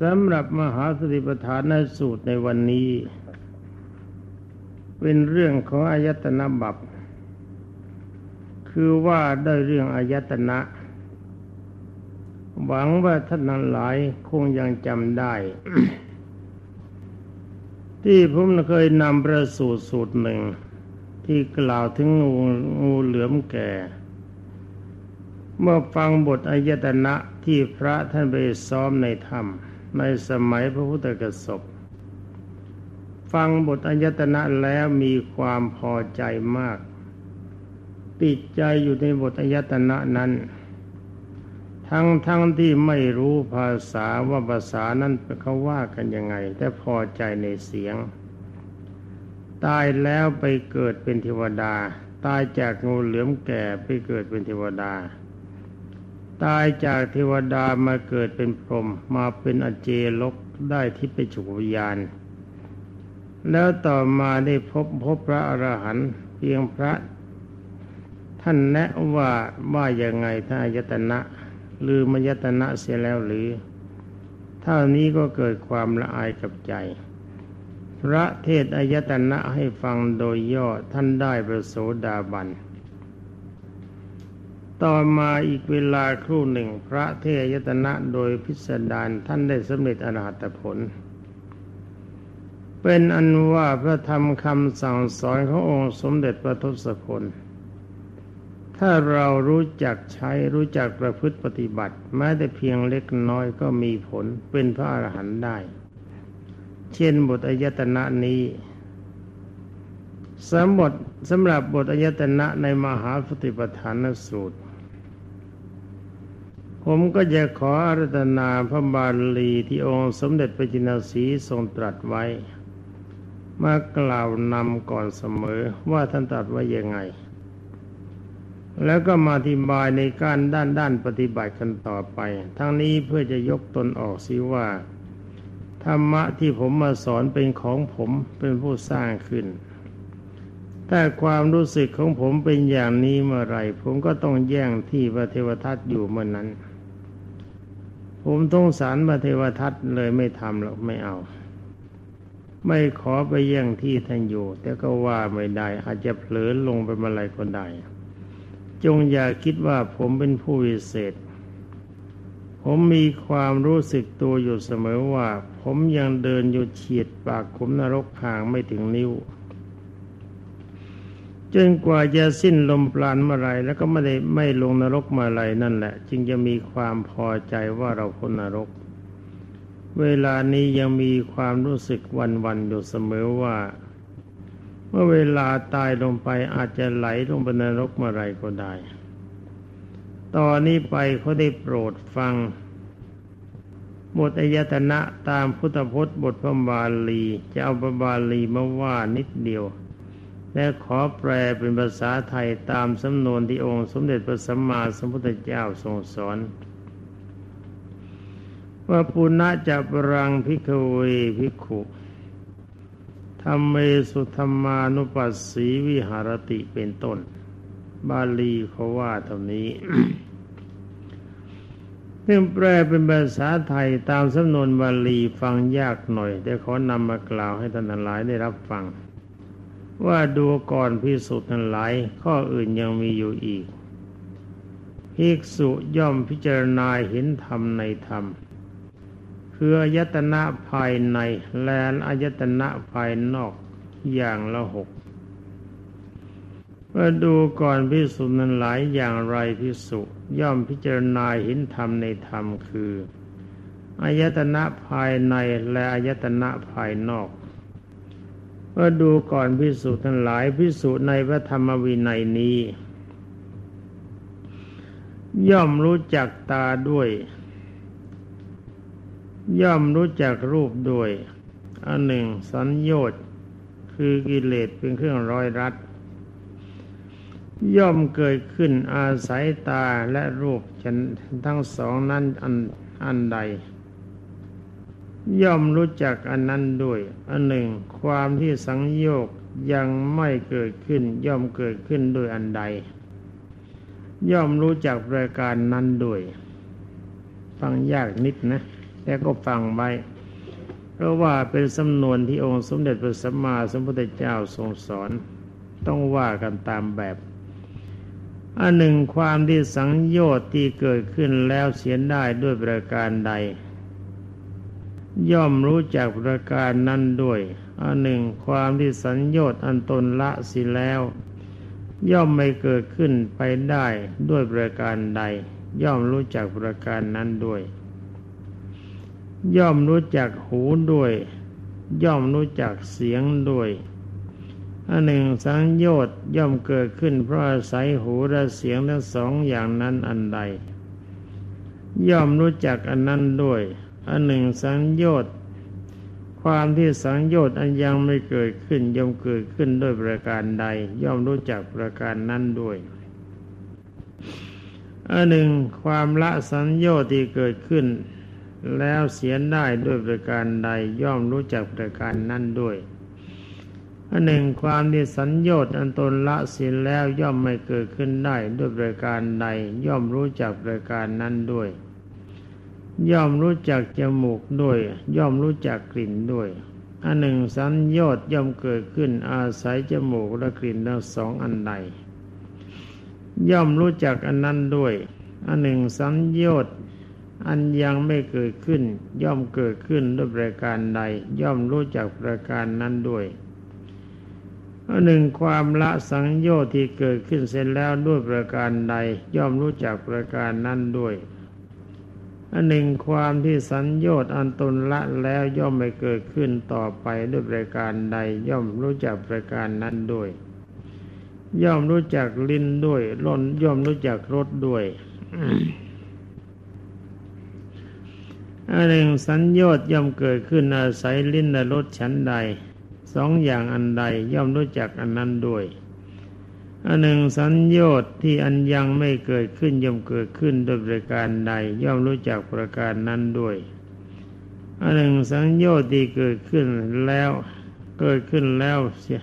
สำหรับมหาสติปัฏฐานสูตรในวันนี้ เป็นเรื่องของอายตนะบับคือว่าได้เรื่องอายตนะ หวังว่าท่านนั้นหลายคงยังจำได้ ที่ผมเคยนำประสูตรสูตรหนึ่ง ที่กล่าวถึงงูงูเหลือมแก่ เมื่อฟังบทอายตนะที่พระท่านไปซ้อมในธรรม ในสมัยพระพุทธกสบฟังบทอายตนะแล้วมีความพอใจมาก ติดใจอยู่ในบทอายตนะนั้น ทั้งทั้งที่ไม่รู้ภาษาว่าภาษานั้นเขาว่ากันยังไง แต่พอใจในเสียง ตายแล้วไปเกิดเป็นเทวดา ตายจากงูเหลือมแก่ไปเกิดเป็นเทวดา ตายจากเทวดามาเกิดเป็นพรหมมาเป็นอเจลกได้ที่ไปฉุกวิญญาณ แล้วต่อมาได้พบพบพระอรหันต์เพียงพระ ท่านแนะว่าว่ายังไงท่ายตนะลืมายตนะเสียแล้วหรือเท่านี้ก็เกิดความละอายกับใจ พระเทศอายตนะให้ฟังโดยย่อท่านได้ประโสดาบัน ต่อมาอีกเวลาครู่หนึ่งพระเทยตนะโดยพิสดารท่านได้สำเร็จอรหัตผล เป็นอันว่าพระธรรมคำสั่งสอนขององค์สมเด็จพระทศพล ถ้าเรารู้จักใช้รู้จักประพฤติปฏิบัติ แม้แต่เพียงเล็กน้อยก็มีผลเป็นพระอรหันต์ได้ เช่นบทอายตนะนี้สำบทสำหรับบทอายตนะในมหาสติปัฏฐานสูตร ผมก็จะขออารัตนาพระบาลีที่องค์สมเด็จพระจินสีทรงตรัสไว้ มากล่าวนำก่อนเสมอว่าท่านตรัสว่ายังไง แล้วก็มาอธิบายในการด้านด้านปฏิบัติกันต่อไป ทั้งนี้เพื่อจะยกตนออกสิว่า ธรรมะที่ผมมาสอนเป็นของผมเป็นผู้สร้างขึ้นแต่ความรู้สึกของผมเป็นอย่างนี้เมื่อไรผมก็ต้องแย่งที่พระเทวทัตอยู่เมื่อนนั้น ผมต้องสารมาเทวทัตเลยไม่ทำหรอกไม่เอา ไม่ขอไปแย่งที่ท่านอยู่ แต่ก็ว่าไม่ได้ อาจจะเผลอลงไปมาอะไรก็ได้ จงอย่าคิดว่าผมเป็นผู้วิเศษ ผมมีความรู้สึกตัวอยู่เสมอว่า ผมยังเดินอยู่เฉียดปากขุมนรกห่างไม่ถึงนิ้ว จนกว่าจะสิ้นลมปราณเมื่อไรแล้วก็ไม่ได้ไม่ลงนรกมาไรนั่นแหละ จึงจะมีความพอใจว่าเราพ้นนรก เวลานี้ยังมีความรู้สึกวันวันอยู่เสมอว่า เมื่อเวลาตายลงไปอาจจะไหลลงไปนรกเมื่อไรก็ได้ ตอนนี้ไปเขาได้โปรดฟังบทอายตนะตามพุทธพจน์บทพระบาลี จะเอาพระบาลีมาว่านิดเดียว และขอแปลเป็นภาษาไทยตามสำนวนที่องค์สมเด็จพระสัมมาสัมพุทธเจ้าทรงสอนว่าปุณะจะปรังพิกเวพิกขุธรรมเมสุธรรมานุปัสสีวิหารติเป็นต้น บาลีเขาว่าเท่านี้เรื่องแปลเป็นภาษาไทยตามสำนวนบาลีฟังยากหน่อย แต่ขอนำมากล่าวให้ท่านหลายได้รับฟัง ว่าดูก่อนพิสุทั้งหลาย ข้ออื่นยังมีอยู่อีกภิกษุย่อมพิจารณาเห็นธรรมในธรรมคืออายตนะภายในและอายตนะภายนอกอย่างละหกเมื่อดูก่อนพิสุนั้นหลายอย่างไรพิสุย่อมพิจารณาเห็นธรรมในธรรมคืออายตนะภายในและอายตนะภายนอก ก็ดูก่อนพิสูจน์ทั้งหลายพิสูจน์ในพระธรรมวินัยนี้ ย่อมรู้จักตาด้วย ย่อมรู้จักรูปด้วย อันหนึ่งสัญญชน์คือกิเลสเป็นเครื่องร้อยรัดย่อมเกิดขึ้นอาศัยตาและรูปทั้งสองนั้นอันอันใด ย่อมรู้จักอันนั้นด้วย อันหนึ่ง ความที่สังโยกยังไม่เกิดขึ้น ย่อมเกิดขึ้นด้วยอันใด ย่อมรู้จักประการนั้นด้วย ฟังยากนิดนะ แต่ก็ฟังไว้ เพราะว่าเป็นสำนวนที่องค์สมเด็จพระสัมมาสัมพุทธเจ้าทรงสอน ต้องว่ากันตามแบบอันหนึ่งความที่สังโยชน์ที่เกิดขึ้นแล้วเสียได้ด้วยประการใด ย่อมรู้จักประการนั้นด้วย อันหนึ่งความที่สัญโยชน์อันตนละสิแล้ว ย่อมไม่เกิดขึ้นไปได้ด้วยประการใด ย่อมรู้จักประการนั้นด้วย ย่อมรู้จักหูด้วย ย่อมรู้จักเสียงด้วยอันหนึ่งสังโยชน์ย่อมเกิดขึ้นเพราะอาศัยหูและเสียงทั้งสองอย่างนั้นอันใด ย่อมรู้จักอันนั้นด้วย อันหนึ่งสังโยชน์ความที่สังโยชน์อันยังไม่เกิดขึ้นย่อมเกิดขึ้นด้วยประการใด ย่อมรู้จักประการนั้นด้วยอันหนึ่งความละสังโยชน์ที่เกิดขึ้น แล้วเสียได้ด้วยประการใด ย่อมรู้จักประการนั้นด้วยอันหนึ่งความที่สัญโยชน์อันตนละเสียแล้วย่อมไม่เกิดขึ้นได้ด้วยประการใดย่อมรู้จักประการนั้นด้วย ย่อมรู้จักจมูกด้วย ย่อมรู้จักกลิ่นด้วย อันหนึ่งสัญโยชน์ย่อมเกิดขึ้นอาศัยจมูกและกลิ่นทั้งสองอันใด ย่อมรู้จักอันนั้นด้วย อันหนึ่งสัญโยชน์อันยังไม่เกิดขึ้น ย่อมเกิดขึ้นด้วยประการใด ย่อมรู้จักประการนั้นด้วยอันหนึ่งความละสังโยชน์ที่เกิดขึ้นเสร็จแล้วด้วยประการใด ย่อมรู้จักประการนั้นด้วย อันหนึ่งความที่สัญโยชน์อันตนละแล้วย่อมไม่เกิดขึ้นต่อไปด้วยประการใดย่อมรู้จักประการนั้นด้วย ย่อมรู้จักลิ้นด้วยล้นย่อมรู้จักรสด้วยอันหนึ่งสัญโยชน์ย่อมเกิดขึ้นอาศัยลิ้นและรสชั้นใดสองอย่างอันใดย่อมรู้จักอันนั้นด้วย อันหนึ่งสัญโยชน์ที่อันยังไม่เกิดขึ้นย่อมเกิดขึ้นโดยประการใดย่อมรู้จักประการนั้นด้วยอันหนึ่งสัญโยชน์ที่เกิดขึ้นแล้วเกิดขึ้นแล้วเสีย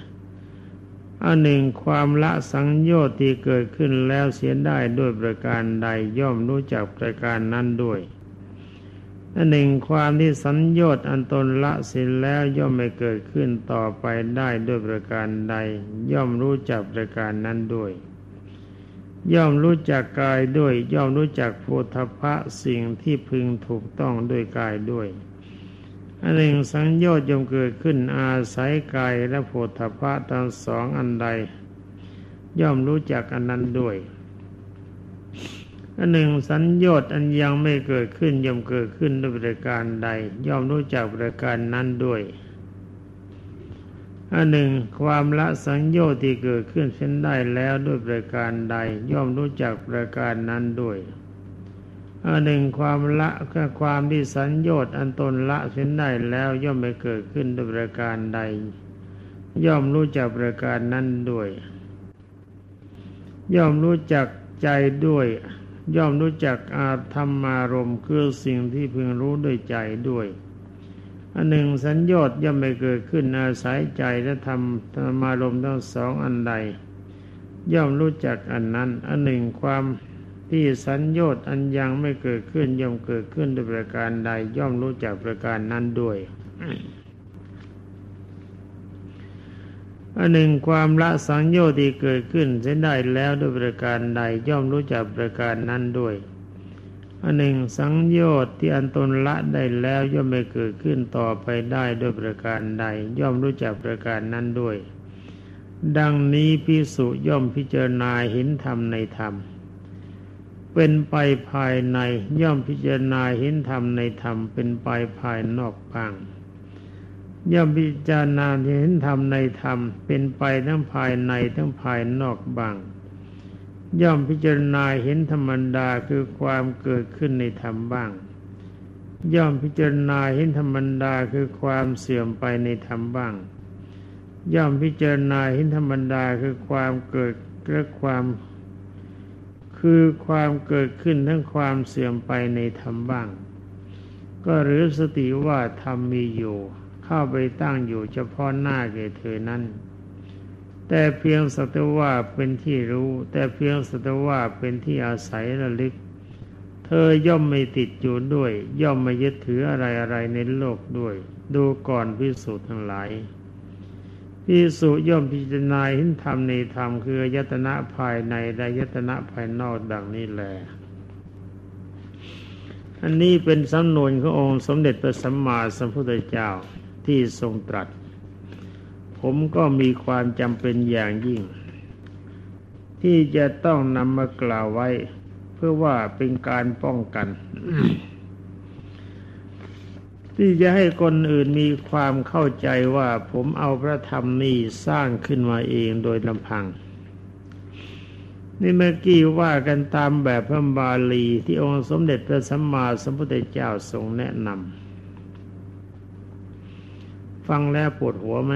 อันหนึ่งความละสังโยชน์ที่เกิดขึ้นแล้วเสียได้ด้วยประการใดย่อมรู้จักประการนั้นด้วย อันหนึ่งความที่สัญโยชน์อันตนละสิ้นแล้วย่อมไม่เกิดขึ้นต่อไปได้ด้วยประการใด ย่อมรู้จักประการนั้นด้วย ย่อมรู้จักกายด้วย ย่อมรู้จักโพธพะสิ่งที่พึงถูกต้องด้วยกายด้วยอันหนึ่งสังโยชน์ย่อมเกิดขึ้นอาศัยกายและโพธพะทั้งสองอันใด ย่อมรู้จักอันนั้นด้วย อันหนึ่งสัญญต์อันยังไม่เกิดขึ้นย่อมเกิดขึ้นด้วยประการใด ย่อมรู้จักประการนั้นด้วยอันหนึ่งความละสัญญต์ที่เกิดขึ้นเช่นได้แล้วด้วยประการใด ย่อมรู้จักประการนั้นด้วยอันหนึ่งความละก็ความที่สัญญต์อันตนละเช่นได้แล้วย่อมไม่เกิดขึ้นด้วยประการใด ย่อมรู้จักประการนั้นด้วย ย่อมรู้จักใจด้วย ย่อมรู้จักอาธรรมารมคือสิ่งที่พึงรู้ด้วยใจด้วยอันหนึ่งสัญญต์ย่อมไม่เกิดขึ้นอาศัยใจและธรรมธรรมารมทั้งสองอันใด ย่อมรู้จักอันนั้นอันหนึ่งความที่สัญญต์อันยังไม่เกิดขึ้นย่อมเกิดขึ้นด้วยประการใด ย่อมรู้จักประการนั้นด้วย อันหนึ่งความละสังโยชน์ที่เกิดขึ้นเส้นได้แล้วด้วยประการใดย่อมรู้จักประการนั้นด้วยอันหนึ่งสังโยชน์ที่อันตนละได้แล้วย่อมไม่เกิดขึ้นต่อไปได้ด้วยประการใด ย่อมรู้จักประการนั้นด้วย ดังนี้พิสุย่อมพิจารณาเห็นธรรมในธรรม เป็นไปภายในย่อมพิจารณาเห็นธรรมในธรรมเป็นไปภายนอกบ้าง ย่อมพิจารณาเห็นธรรมในธรรม เป็นไปทั้งภายในทั้งภายนอกบ้าง ย่อมพิจารณาเห็นธรรมดาคือความเกิดขึ้นในธรรมบ้าง ย่อมพิจารณาเห็นธรรมดาคือความเสื่อมไปในธรรมบ้าง ย่อมพิจารณาเห็นธรรมดาคือความเกิดและความคือความเกิดขึ้นทั้งความเสื่อมไปในธรรมบ้าง ก็หรือสติว่าธรรมมีอยู่ เข้าไปตั้งอยู่เฉพาะหน้าแก่เธอนั้น แต่เพียงสัตว่าเป็นที่รู้ แต่เพียงสัตว่าเป็นที่อาศัยระลึก เธอย่อมไม่ติดอยู่ด้วย ย่อมไม่ยึดถืออะไรอะไรในโลกด้วย ดูก่อนพิสูจน์ทั้งหลายพิสุย่อมพิจารณาหินธรรมในธรรมคือยตนะภายในและยตนะภายนอกดังนี้แหลอันนี้เป็นสำนวนขององค์สมเด็จพระสัมมาสัมพุทธเจ้า ที่ทรงตรัส ผมก็มีความจำเป็นอย่างยิ่ง ที่จะต้องนำมากล่าวไว้ เพื่อว่าเป็นการป้องกัน ที่จะให้คนอื่นมีความเข้าใจว่าผมเอาพระธรรมนี้สร้างขึ้นมาเองโดยลำพังนี่เมื่อกี้ว่ากันตามแบบพระบาลีที่องค์สมเด็จพระสัมมาสัมพุทธเจ้าทรงแนะนำ ฟังแล้วปวดหัวไหม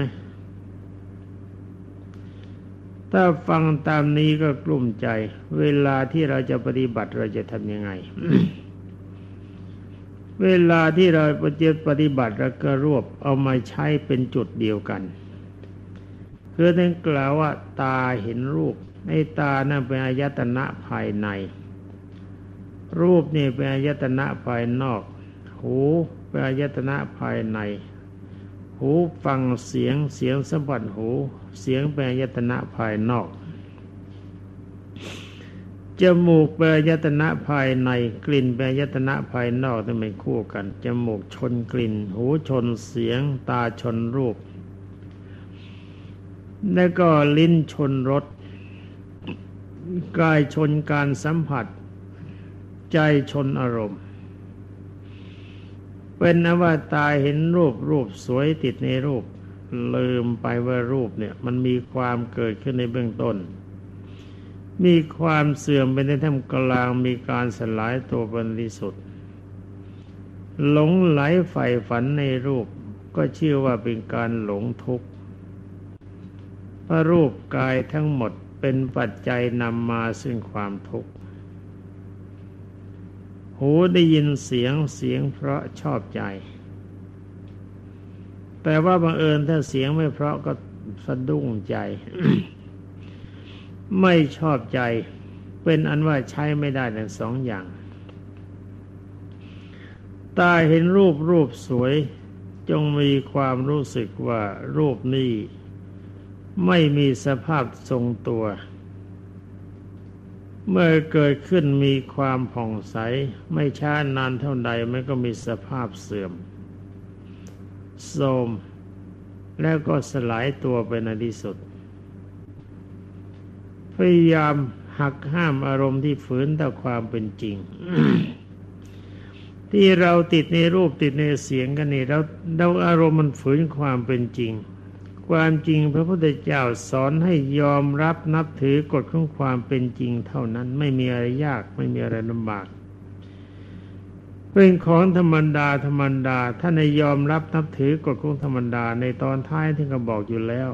ถ้าฟังตามนี้ก็กลุ้มใจ เวลาที่เราจะปฏิบัติเราจะทำยังไง เวลาที่เราปฏิปฏิบัติแล้วก็รวบเอามาใช้เป็นจุดเดียวกัน คือท่านกล่าวว่า ตาเห็นรูปในตานั่นเป็นอายตนะภายใน รูปนี่เป็นอายตนะภายนอก หูเป็นอายตนะภายใน หูฟังเสียงเสียงสัมผัสหู เสียงเป็นอายตนะภายนอก จมูกแปลยตนะภายในกลิ่นแปลยตนะภายนอกต้องเป็นคู่กัน จมูกชนกลิ่น หูชนเสียง ตาชนรูป แล้วก็ลิ้นชนรสกายชนการสัมผัส ใจชนอารมณ์ เป็นนว่าตาเห็นรูปรูปสวยติดในรูป ลืมไปว่ารูปเนี่ย มันมีความเกิดขึ้นในเบื้องต้น มีความเสื่อมไปในท่ามกลางมีการสลายตัวเป็นที่สุดหลงไหลใฝ่ฝันในรูป ก็ชื่อว่าเป็นการหลงทุกข์พระรูปกายทั้งหมดเป็นปัจจัยนำมาซึ่งความทุกข์ หูได้ยินเสียงเสียงเพราะชอบใจ แต่ว่าบังเอิญถ้าเสียงไม่เพราะก็สะดุ้งใจ ไม่ชอบใจ เป็นอันว่าใช้ไม่ได้ทั้งสองอย่าง ตาเห็นรูปรูปสวย จงมีความรู้สึกว่ารูปนี้ไม่มีสภาพทรงตัว เมื่อเกิดขึ้นมีความผ่องใส ไม่ช้านานเท่าใดมันก็มีสภาพเสื่อมโทมแล้วก็สลายตัวไปในที่สุด พยายามหักห้ามอารมณ์ที่ฝืนต่อความเป็นจริง ที่เราติดในรูปติดในเสียงกันนี่เราเราอารมณ์มันฝืนความเป็นจริง ความจริงพระพุทธเจ้าสอนให้ยอมรับนับถือกฎของความเป็นจริงเท่านั้นไม่มีอะไรยากไม่มีอะไรลำบากเป็นของธรรมดาธรรมดาถ้าในยอมรับนับถือกฎของธรรมดาในตอนท้ายที่เขาบอกอยู่แล้ว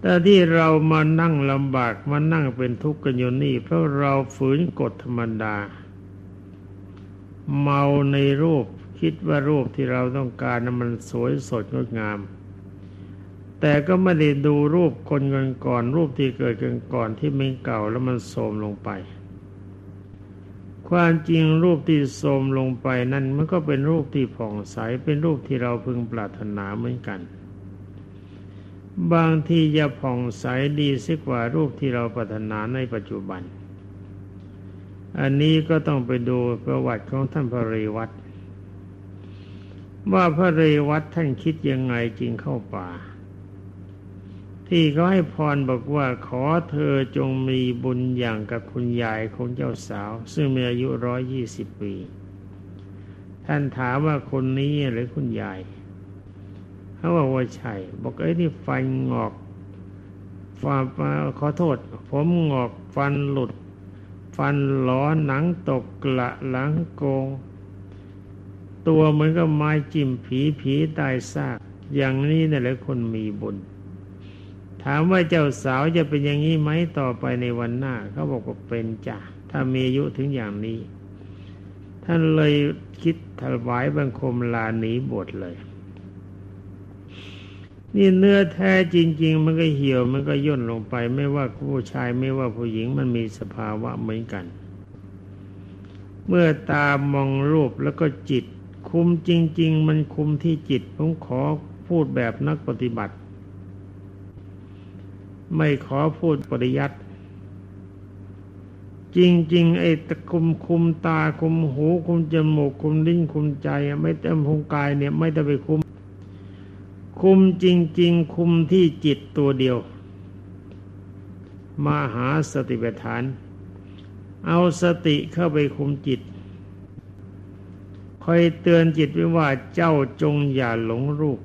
แต่ที่เรามานั่งลำบากมานั่งเป็นทุกข์กันอยู่นี่เพราะเราฝืนกฎธรรมดา เมาในรูป คิดว่ารูปที่เราต้องการนั้นมันสวยสดงดงาม แต่ก็ไม่ได้ดูรูปคนกันก่อน รูปที่เกิดกันก่อนที่ไม่เก่าแล้วมันโทมลงไป ความจริงรูปที่โทมลงไปนั้นมันก็เป็นรูปที่ผ่องใสเป็นรูปที่เราพึงปรารถนาเหมือนกัน บางทีจะผ่องใสดีสิกว่ารูปที่เราปรารถนาในปัจจุบันอันนี้ก็ต้องไปดูประวัติของท่านพระเรวัต ว่าพระเรวัตท่านคิดยังไงจริงเข้าป่า ที่เขาให้พรบอกว่าขอเธอจงมีบุญอย่างกับคุณยายของเจ้าสาว ซึ่งมีอายุร้อยยี่สิบปี ท่านถามว่าคนนี้หรือคุณยายเขาบอกว่าใช่บอกไอ้นี่ฟันงอกฟันขอโทษ ผมงอกฟันหลุด ฟันหลอหนังตกกระหลังโกง ตัวเหมือนกับไม้จิ้มผีผีตายซาก อย่างนี้นี่แหละคนมีบุญ ถามว่าเจ้าสาวจะเป็นอย่างนี้ไหมต่อไปในวันหน้า เขาบอกว่าเป็นจ้ะถ้ามีอายุถึงอย่างนี้ ท่านเลยคิดถวายบังคมลาหนีบทเลย นี่เนื้อแท้จริง ๆ มันก็เหี่ยวมันก็ย่นลงไป ไม่ว่าผู้ชายไม่ว่าผู้หญิงมันมีสภาวะเหมือนกันเมื่อตามองรูปแล้วก็จิต คุมจริง ๆ มันคุมที่จิตผมขอพูดแบบนักปฏิบัติ ไม่ขอพูดปริยัติจริง ๆ ไอ้ตะคุมคุมตาคุมหู คุมจมูกคุมลิ้นคุมใจ ไม่เต็มพุงกายเนี่ย ไม่ได้ไปคุม คุมจริง ๆ คุมที่จิตตัวเดียว มาหาสติปัฏฐาน เอาสติเข้าไปคุมจิต คอยเตือนจิตไว้ว่าเจ้าจงอย่าหลงรูป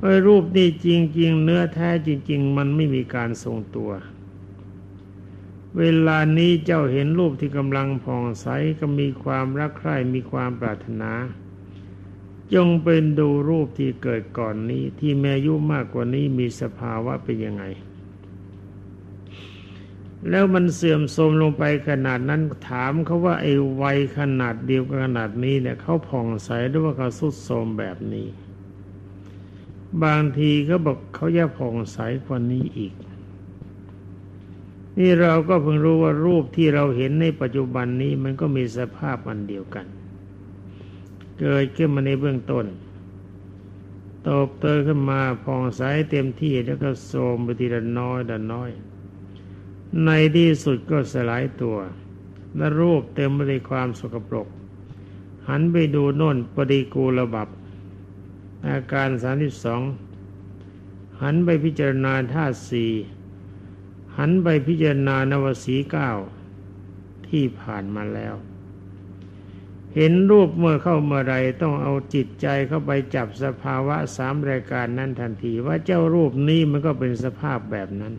ไอ้รูปนี่จริง ๆ เนื้อแท้จริง ๆ มันไม่มีการทรงตัว เวลานี้เจ้าเห็นรูปที่กำลังผ่องใสก็มีความรักใคร่มีความปรารถนา จงเป็นดูรูปที่เกิดก่อนนี้ที่แม่ยุมากกว่านี้มีสภาวะเป็นยังไง แล้วมันเสื่อมโทรมลงไปขนาดนั้นถามเขาว่าไอ้วัยขนาดเดียวกันขนาดนี้เนี่ยเขาผ่องใสหรือว่าเขาสุดโทรมแบบนี้ บางทีเขาบอกเขาจะผ่องใสกว่านี้อีก นี่เราก็เพิ่งรู้ว่ารูปที่เราเห็นในปัจจุบันนี้มันก็มีสภาพอันเดียวกัน เกิดขึ้นมาในเบื้องต้นโตบเตยขึ้นมาผ่องใสเต็มที่แล้วก็โทรมไปทีละน้อยละน้อย ในที่สุดก็สลายตัว และรูปเต็มไปด้วยความสกปรก หันไปดูโน่นปฏิกูลบับ อาการสามสิบสองหันไปพิจารณาธาตุสี่หันไปพิจารณานวสีเก้าที่ผ่านมาแล้ว เห็นรูปเมื่อเข้าเมื่อไรต้องเอาจิตใจเข้าไปจับสภาวะสามรายการนั้นทันที ว่าเจ้ารูปนี้มันก็เป็นสภาพแบบนั้น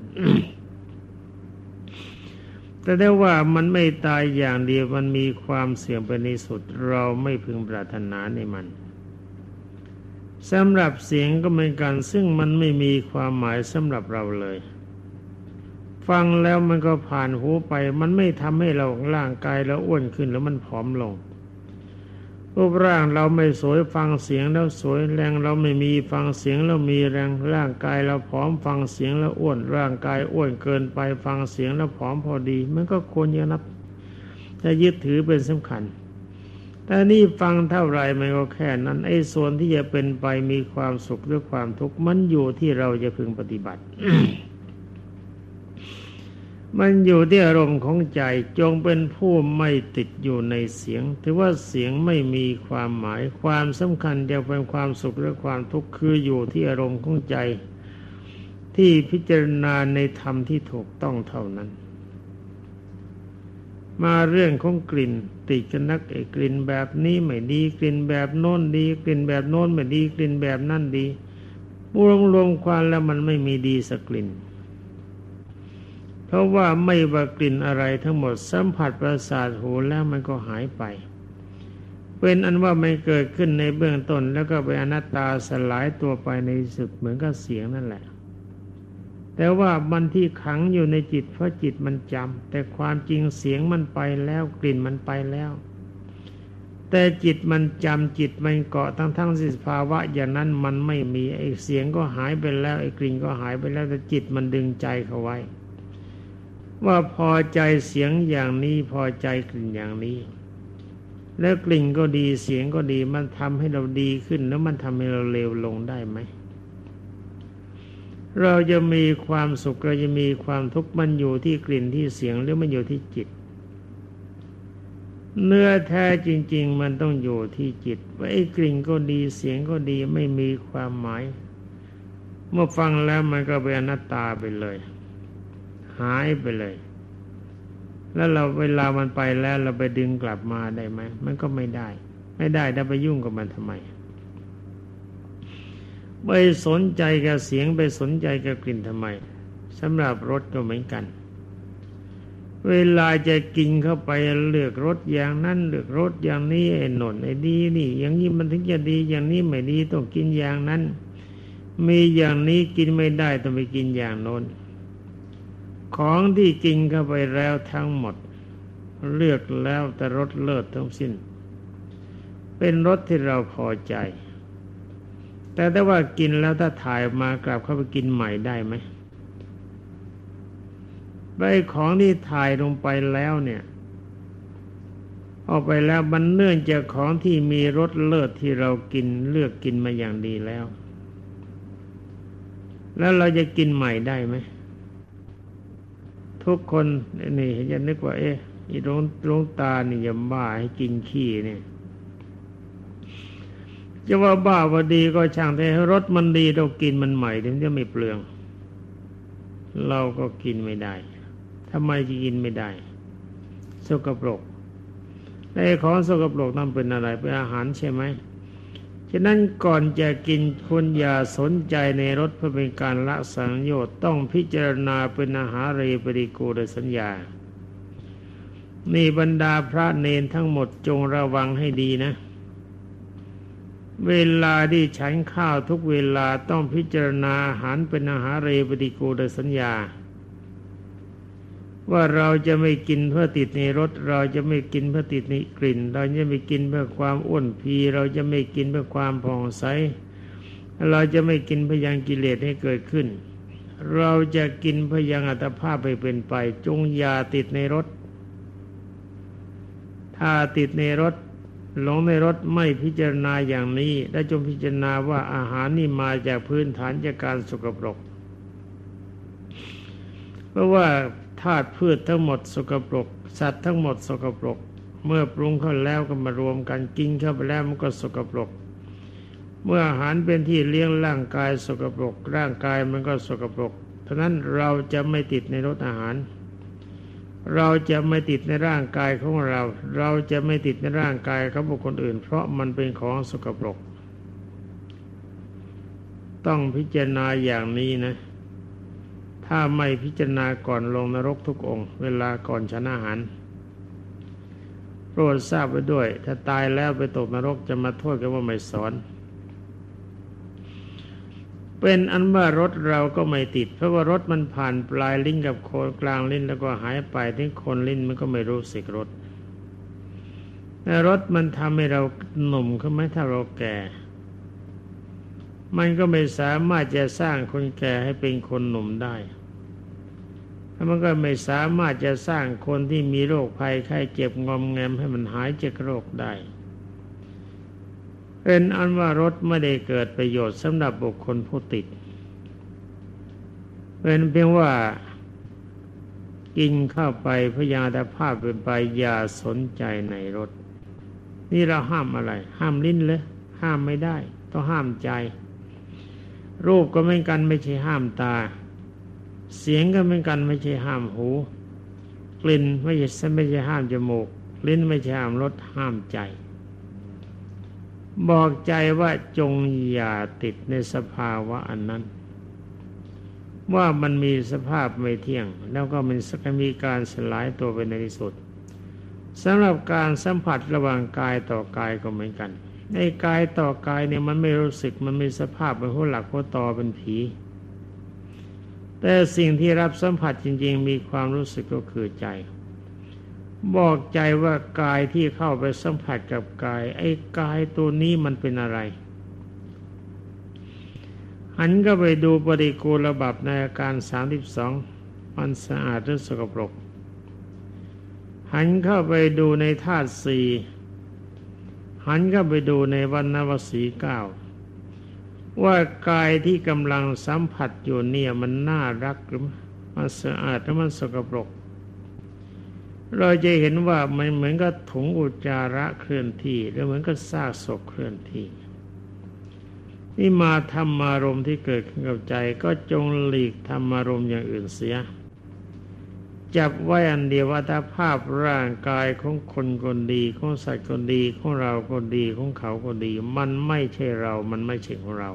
แต่ได้ว่ามันไม่ตายอย่างเดียวมันมีความเสี่ยงไปในสุดเราไม่พึงปรารถนาในมันสำหรับเสียงก็เหมือนกันซึ่งมันไม่มีความหมายสำหรับเราเลย ฟังแล้วมันก็ผ่านหูไป มันไม่ทำให้เราร่างกายเราอ้วนขึ้นแล้วมันผอมลง รูปร่างเราไม่สวยฟังเสียงแล้วสวยแรงเราไม่มีฟังเสียงแล้วมีแรงร่างกายเราผอมฟังเสียงแล้วอ้วนร่างกายอ้วนเกินไปฟังเสียงแล้วผอมพอดี มันก็ควรจะนับจะยึดถือเป็นสำคัญ แต่นี่ฟังเท่าไรมันก็แค่นั้นไอ้ส่วนที่จะเป็นไปมีความสุขหรือความทุกข์มันอยู่ที่เราจะพึงปฏิบัติ มันอยู่ที่อารมณ์ของใจจงเป็นผู้ไม่ติดอยู่ในเสียง ถือว่าเสียงไม่มีความหมายความสำคัญจะเป็นความสุขหรือความทุกข์คืออยู่ที่อารมณ์ของใจ ที่พิจารณาในธรรมที่ถูกต้องเท่านั้น มาเรื่องของกลิ่น ติดกันนักเอกกลิ่นแบบนี้ไม่ดีกลิ่นแบบโน้นดี กลิ่นแบบโน้นไม่ดีกลิ่นแบบนั่นดีรวมรวมความแล้วมันไม่มีดีสักกลิ่น เพราะว่าไม่ว่ากลิ่นอะไรทั้งหมดสัมผัสประสาทหูแล้วมันก็หายไปเป็นอันว่าไม่เกิดขึ้นในเบื้องต้นแล้วก็ไปอนัตตาสลายตัวไปในสุดเหมือนกับเสียงนั่นแหละ แต่ว่ามันที่ขังอยู่ในจิตเพราะจิตมันจำแต่ความจริงเสียงมันไปแล้วกลิ่นมันไปแล้ว แต่จิตมันจำจิตมันเกาะทั้งทั้งสิภาวะ อย่างนั้นมันไม่มีไอ้เสียงก็หายไปแล้วไอ้กลิ่นก็หายไปแล้วแต่จิตมันดึงใจเขาไว้ ว่าพอใจเสียงอย่างนี้พอใจกลิ่นอย่างนี้ แล้วกลิ่นก็ดีเสียงก็ดีมันทำให้เราดีขึ้น แล้วมันทำให้เราเลวลงได้ไหม เราจะมีความสุขเราจะมีความทุกข์มันอยู่ที่กลิ่นที่เสียงหรือมันอยู่ที่จิต เนื้อแท้จริง ๆ มันต้องอยู่ที่จิตว่าไอ้กลิ่นก็ดีเสียงก็ดีไม่มีความหมาย เมื่อฟังแล้วมันก็เป็นอนัตตาไปเลย หายไปเลย แล้วเราเวลามันไปแล้วเราไปดึงกลับมาได้ไหมมันก็ไม่ได้ ไม่ได้ถ้าไปยุ่งกับมันทำไมไปสนใจกับเสียงไปสนใจกับกลิ่นทำไมสำหรับรสก็เหมือนกัน เวลาจะกินเข้าไปเลือกรสอย่างนั้นเลือกรสอย่างนี้ไอ้หนนไอ้ดีนี่ อย่างนี้มันถึงจะดีอย่างนี้ไม่ดีต้องกินอย่างนั้น มีอย่างนี้กินไม่ได้ต้องไปกินอย่างโน้น ของที่กินเข้าไปแล้วทั้งหมด เลือกแล้วแต่รสเลิศทั้งสิ้น เป็นรสที่เราพอใจ แต่ถ้าว่ากินแล้วถ้าถ่ายมากลับเข้าไปกินใหม่ได้ไหมใบของที่ถ่ายลงไปแล้วเนี่ยออกไปแล้วมันเนื่องจากของที่มีรสเลิศที่เรากินเลือกกินมาอย่างดีแล้ว แล้วเราจะกินใหม่ได้ไหม ทุกคนนี่จะนึกว่า เอ๊ะอีลงลงตานี่อย่าบ้าให้กินขี้เนี่ยจะว่าบ้าว่าดีก็ช่างแต่รสมันดีเรากินมันใหม่ถึงจะไม่เปลือง เราก็กินไม่ได้ทำไมจะกินไม่ได้สกปรกในของสกปรกนั่นเป็นอะไรเป็นอาหารใช่ไหม ฉะนั้นก่อนจะกินคุณอย่าสนใจในรสเพื่อเป็นการละสังโยชน์ต้องพิจารณาเป็นอาหารเรปริโกโดยสัญญา นี่บรรดาพระเนนทั้งหมดจงระวังให้ดีนะ เวลาที่ฉันข้าวทุกเวลาต้องพิจารณาอาหารเป็นอาหารเรปริโกโดยสัญญา ว่าเราจะไม่กินเพื่อติดในรสเราจะไม่กินเพื่อติดในกลิ่น เราจะไม่กินเพื่อความอ้วนพี เราจะไม่กินเพื่อความผ่องใสเราจะไม่กินเพื่อยังกิเลสให้เกิดขึ้น เราจะกินเพื่อยังอัตภาพไปเป็นไป จงอย่าติดในรสถ้าติดในรสหลงในรสไม่พิจารณาอย่างนี้และจงพิจารณาว่าอาหารนี่มาจากพื้นฐานจากการสกปรก เพราะว่า ธาตุพืชทั้งหมดสกปรก สัตว์ทั้งหมดสกปรก เมื่อปรุงเข้าแล้วก็มารวมกันกินเข้าไปแล้วมันก็สกปรก เมื่ออาหารเป็นที่เลี้ยงร่างกายสกปรก ร่างกายมันก็สกปรกฉะนั้นเราจะไม่ติดในรสอาหาร เราจะไม่ติดในร่างกายของเรา เราจะไม่ติดในร่างกายของบุคคลอื่น เพราะมันเป็นของสกปรก ต้องพิจารณาอย่างนี้นะ ถ้าไม่พิจารณาก่อนลงนรกทุกองค์ เวลาก่อนฉันอาหารโปรดทราบไว้ด้วย ถ้าตายแล้วไปตกนรกจะมาโทษกันว่าไม่สอน เป็นอันว่ารถเราก็ไม่ติด เพราะว่ารถมันผ่านปลายลิ้นกับโคนกลางลิ้นแล้วก็หายไปที่คนลิ้นมันก็ไม่รู้สึกรถแต่รถมันทำให้เราหนุ่มขึ้นไหมถ้าเราแก่ มันก็ไม่สามารถจะสร้างคนแก่ให้เป็นคนหนุ่มได้ มันก็ไม่สามารถจะสร้างคนที่มีโรคภัยไข้เจ็บงอมแงมให้มันหายจากโรคได้ เป็นอันว่ารถไม่ได้เกิดประโยชน์สำหรับบุคคลผู้ติด เป็นเพียงว่ากินเข้าไปพยาธภาพเป็นไปอย่าสนใจในรถ นี่เราห้ามอะไร ห้ามลิ้นเลยห้ามไม่ได้ ต้องห้ามใจ รูปก็ไม่กันไม่ใช่ห้ามตา เสียงก็เหมือนกันไม่ใช่ห้ามหู กลิ่นไม่ใช่ไม่ใช่ห้ามจมูก ลิ้นไม่ใช่ห้ามรสห้ามใจ บอกใจว่าจงอย่าติดในสภาวะอันนั้น ว่ามันมีสภาพไม่เที่ยง แล้วก็มันสักมีการสลายตัวไปในที่สุดสำหรับการสัมผัสระหว่างกายต่อกายก็เหมือนกันในกายต่อกายเนี่ยมันไม่รู้สึกมันมีสภาพเป็นหัวหลักหัวตอเป็นผี แต่สิ่งที่รับสัมผัสจริง ๆ มีความรู้สึกก็คือใจ บอกใจว่ากายที่เข้าไปสัมผัสกับกาย ไอ้กายตัวนี้มันเป็นอะไร หันก็ไปดูปฏิกูลบับในอาการสามสิบสองมันสะอาดหรือสกปรก หันเข้าไปดูในธาตุสี่หันเข้าไปดูในวันนวสีเก้า ว่ากายที่กำลังสัมผัสอยู่เนี่ยมันน่ารักหรือมันสะอาดหรือมันสกปรก เราจะเห็นว่ามันเหมือนกับถุงอุจจาระเคลื่อนที่หรือเหมือนกับซากศพเคลื่อนที่นี่มาธรรมารมที่เกิดขึ้นกับใจก็จงหลีกธรรมารมอย่างอื่นเสีย จับไว้อันเดียวว่าถ้าภาพร่างกายของคนคนดีของสัตว์คนดีของเราคนดีของเขาคนดี มันไม่ใช่เรา มันไม่ใช่ของเรา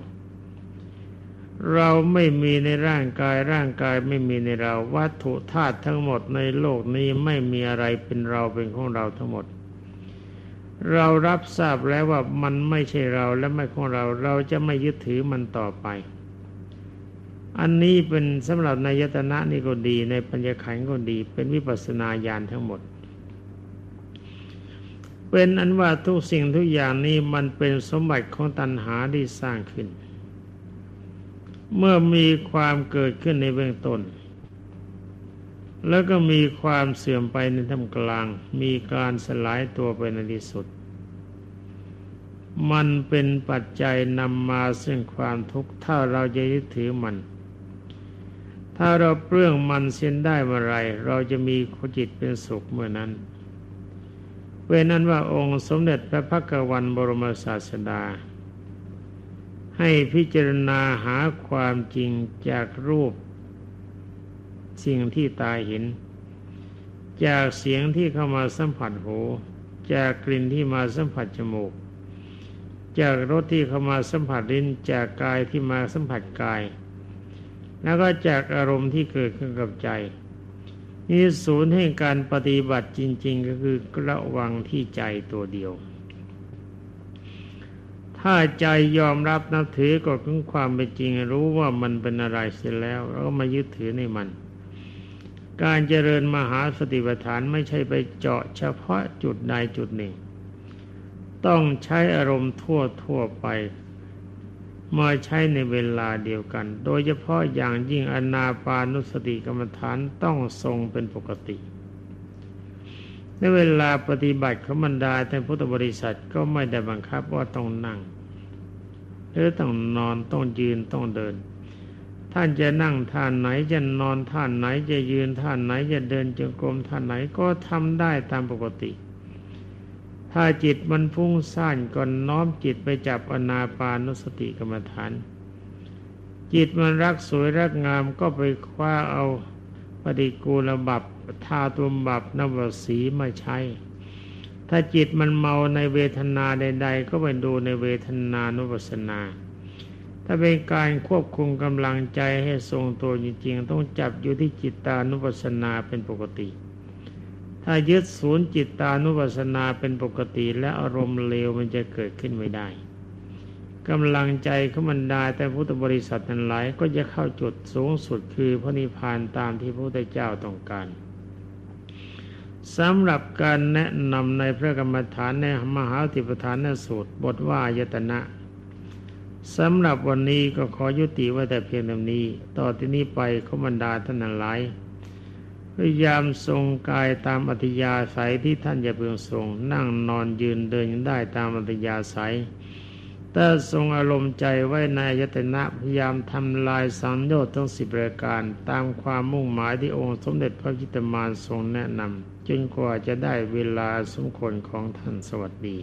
เราไม่มีในร่างกายร่างกายไม่มีในเรา วัตถุธาตุทั้งหมดในโลกนี้ไม่มีอะไรเป็นเราเป็นของเราทั้งหมด เรารับทราบแล้วว่ามันไม่ใช่เราและไม่ของเรา เราจะไม่ยึดถือมันต่อไป อันนี้เป็นสำหรับในยตนะนี่ก็ดีในปัญญาขันก็ดี เป็นวิปัสสนาญาณทั้งหมด เป็นอันว่าทุกสิ่งทุกอย่างนี้มันเป็นสมบัติของตัณหาที่สร้างขึ้น เมื่อมีความเกิดขึ้นในเบื้องต้น แล้วก็มีความเสื่อมไปในท่ามกลาง มีการสลายตัวไปในที่สุด มันเป็นปัจจัยนำมาซึ่งความทุกข์ถ้าเราจะยึดถือมัน ถ้าเราเปลื้องมันเส้นได้เมื่อไรเราจะมีจิตเป็นสุขเมื่อนั้น เวนั้นว่าองค์สมเด็จพระพักวันบรมศาสดา ให้พิจารณาหาความจริงจากรูป สิ่งที่ตาเห็น จากเสียงที่เข้ามาสัมผัสหูจากกลิ่นที่มาสัมผัสจมูก จากรสที่เข้ามาสัมผัสลิ้นจากกายที่มาสัมผัสกาย แล้วก็จากอารมณ์ที่เกิดขึ้นกับใจนี่ศูนย์แห่งการปฏิบัติจริง ๆ ก็คือระวังที่ใจตัวเดียว ถ้าใจยอมรับนับถือก็คือความเป็นจริง รู้ว่ามันเป็นอะไรเสร็จแล้วเราก็มายึดถือในมัน การเจริญมหาสติปัฏฐานไม่ใช่ไปเจาะเฉพาะจุดใดจุดหนึ่ง ต้องใช้อารมณ์ทั่วทั่วไป มาใช้ในเวลาเดียวกัน โดยเฉพาะอย่างยิ่งอนาปานุสติกรรมฐานต้องทรงเป็นปกติ ในเวลาปฏิบัติขมันดาในพุทธบริษัทก็ไม่ได้บังคับว่าต้องนั่ง หรือต้องนอนต้องยืนต้องเดิน ท่านจะนั่งท่านไหนจะนอนท่านไหนจะยืนท่านไหนจะเดินจงกรมท่านไหนก็ทำได้ตามปกติ ถ้าจิตมันพุ่งซ่านก่อนน้อมจิตไปจับอนาปานุสติกรรมฐาน จิตมันรักสวยรักงามก็ไปคว้าเอาปฏิกูลบับทาตุมบับนวสีมาใช้ ถ้าจิตมันเมาในเวทนาใด ๆ ก็ไปดูในเวทนานุปัสนา ถ้าเป็นการควบคุมกำลังใจให้ทรงตัวจริงๆ ต้องจับอยู่ที่จิตตานุปัสนาเป็นปกติ ถ้ายึดศูนย์จิตตานุปัสสนาเป็นปกติและอารมณ์เลวมันจะเกิดขึ้นไม่ได้กำลังใจขมันดาแต่พุทธบริษัทนั้นหลายก็จะเข้าจุดสูงสุดคือพระนิพพานตามที่พระพุทธเจ้าต้องการสำหรับการแนะนำในพระกรรมฐานในมหาติปฐานสูตร บทว่ายตนะสำหรับวันนี้ก็ขอยุติไว้แต่เพียงเท่านี้ ต่อที่นี้ไปขมันดาท่านหลาย พยายามทรงกายตามอัธยาศัยที่ท่านจะเพึงทรง นั่งนอนยืนเดินได้ตามอัธยาศัยถ้าทรงอารมณ์ใจไว้ในยตนะพยายามทำลายสังโยชน์ทั้งสิบรายการ ตามความมุ่งหมายที่องค์สมเด็จพระจิตมารทรงแนะนำจนกว่าจะได้เวลาสมควรของท่านสวัสดี